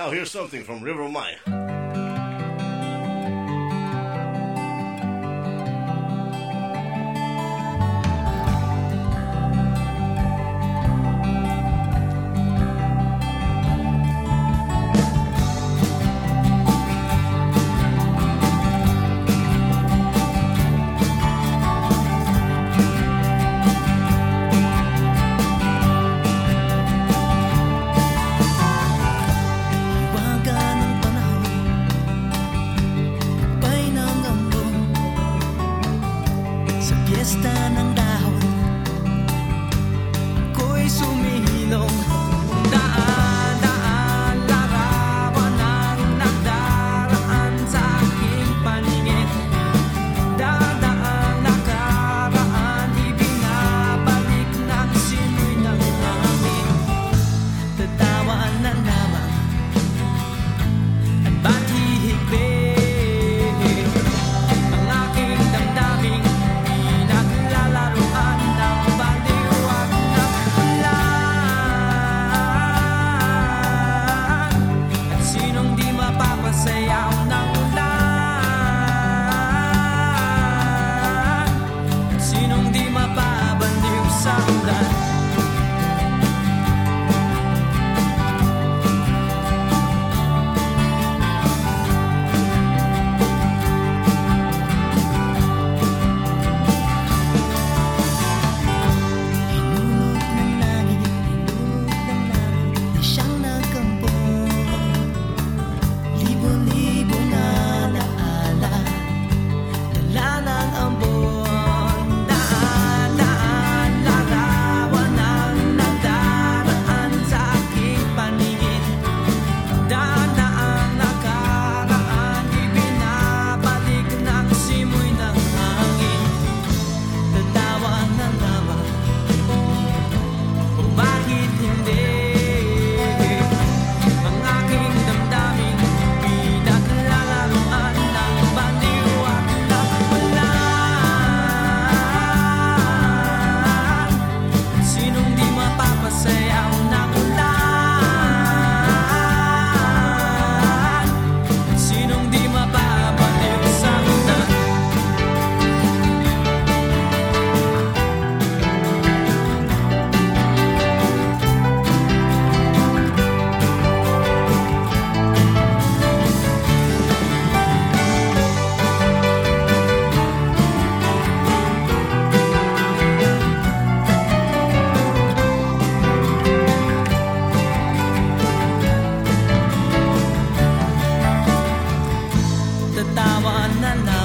Now here's something from River Maya. 的大碗难拿。